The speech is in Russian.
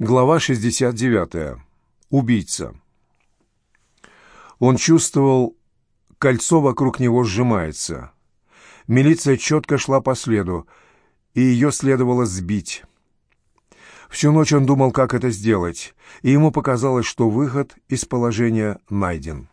Глава 69. Убийца. Он чувствовал, кольцо вокруг него сжимается. Милиция четко шла по следу, и ее следовало сбить. Всю ночь он думал, как это сделать, и ему показалось, что выход из положения найден.